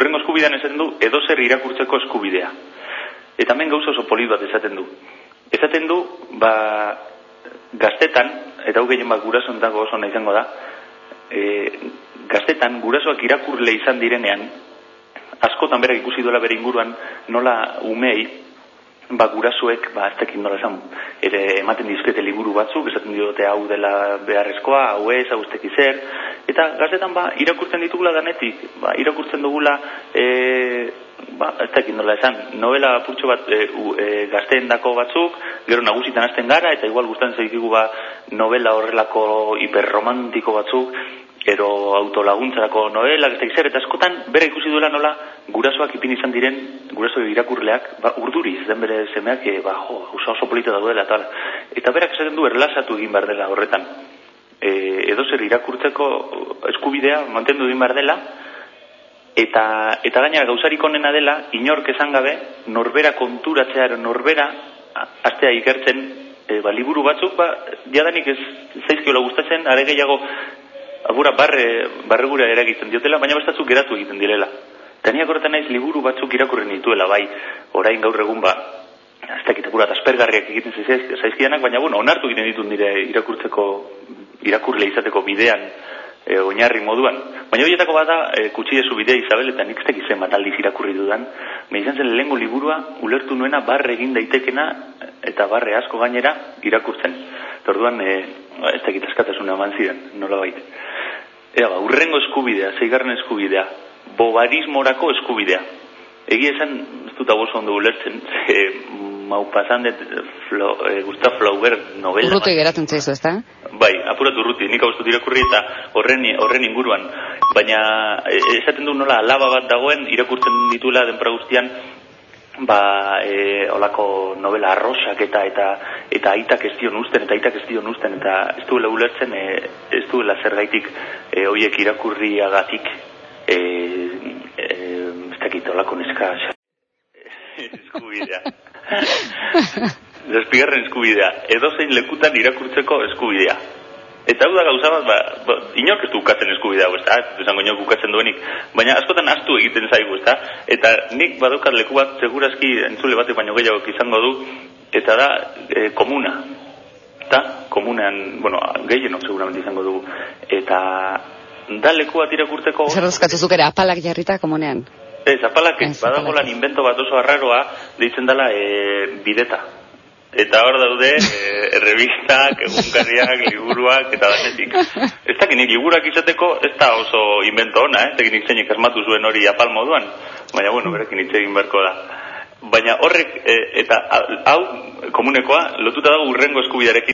urrengo eskubidean esaten du edo zer irakurtzeko eskubidea. Eta hemen gauza oso polit bat esaten du. Esaten du, ba, gaztetan, eta hau gehien bat gurasoen dago oso nahi izango da, e, gaztetan gurasoak irakurle izan direnean, askotan berak ikusi duela bere inguruan, nola umei, ba, gurasoek, ba, ez tekin nola esan, ere ematen dizkete liburu batzuk, esaten diote hau dela beharrezkoa, hau ez, hau ez zer, eta gaztetan, ba, irakurtzen ditugula danetik, ba, irakurtzen dugula, e, ba, ez tekin nola esan, novela purtsu bat e, e, gazteen dako batzuk, gero nagusitan hasten gara, eta igual guztan zaikigu ba, novela horrelako hiperromantiko batzuk, ero autolaguntzarako novela, ez zer, eta askotan bere ikusi duela nola gurasoak ipin izan diren, guraso irakurleak, ba, urduriz, den bere semeak, e, ba, jo, oso, oso polita daudela, tal. Eta berak esaten du erlasatu egin behar dela horretan. E, edo zer irakurtzeko eskubidea mantendu egin behar dela, eta, eta gainera gauzarik onena dela, inork esan gabe, norbera konturatzea, norbera, astea ikertzen, e, ba, liburu batzuk, ba, jadanik ez zaizkiola gustatzen, are gehiago, agura barre, barre gura eragiten diotela, baina bestatzuk geratu egiten direla. Tania horretan naiz liburu batzuk irakurren dituela, bai, orain gaur egun ba, ez dakit aspergarriak egiten zaizkidanak, baina bueno, onartu egiten ditun dire irakurtzeko, irakurle izateko bidean, e, oinarri moduan. Baina horietako bada, e, kutsi bidea Isabel, eta nik ez zen bat aldiz irakurri dudan, me izan zen lehenko liburua, ulertu nuena barre egin daitekena, eta barre asko gainera irakurtzen. Torduan, e, ez dakit askatasuna eman ziren, nola baita. Ea, ba, urrengo eskubidea, zeigarren eskubidea, bobarismorako eskubidea. Egia esan, ez dut agozo ondo ulertzen, e, mau pasan dut flo, e, Gustav Flaubert novela. Urruti geratzen zaizu, ez? Bai, apuratu urruti, nik hau irakurri eta horren, horren inguruan. Baina, e, esaten du nola, alaba bat dagoen, irakurtzen ditula denpora guztian, ba, e, olako novela arrosak eta eta eta aitak ez dion usten, eta aitak ez dion usten, eta ez duela ulertzen, e, ez duela zer gaitik e, oiek irakurriagatik e, e, ez dakit olako neska eskubidea. Despigarren eskubidea. Edo zein lekutan irakurtzeko eskubidea. Eta hau da gauza bat, ba, ba, inork ez du ukatzen eskubidea, ez da, ez zango inok ukatzen duenik, baina askotan astu egiten zaigu, ez da, eta nik badukat leku bat, segurazki entzule batek baino gehiago izango du, eta da, e, komuna, eta komunean, bueno, gehieno seguramente izango dugu, eta da leku bat irakurtzeko... Zer duzkatzuzuk ere, apalak jarrita komunean? Ez, apalak, badagolan invento bat oso arraroa, deitzen dela e, bideta, Eta hor daude, e, errebistak, egunkarriak, liburuak, eta danetik. Ez da nik liburuak izateko, ez da oso invento ona, eh? ez da nik zeinik asmatu zuen hori apal moduan. Baina, bueno, berekin hitz egin beharko da. Baina horrek, e, eta hau, komunekoa, lotuta dago urrengo eskubidarekin.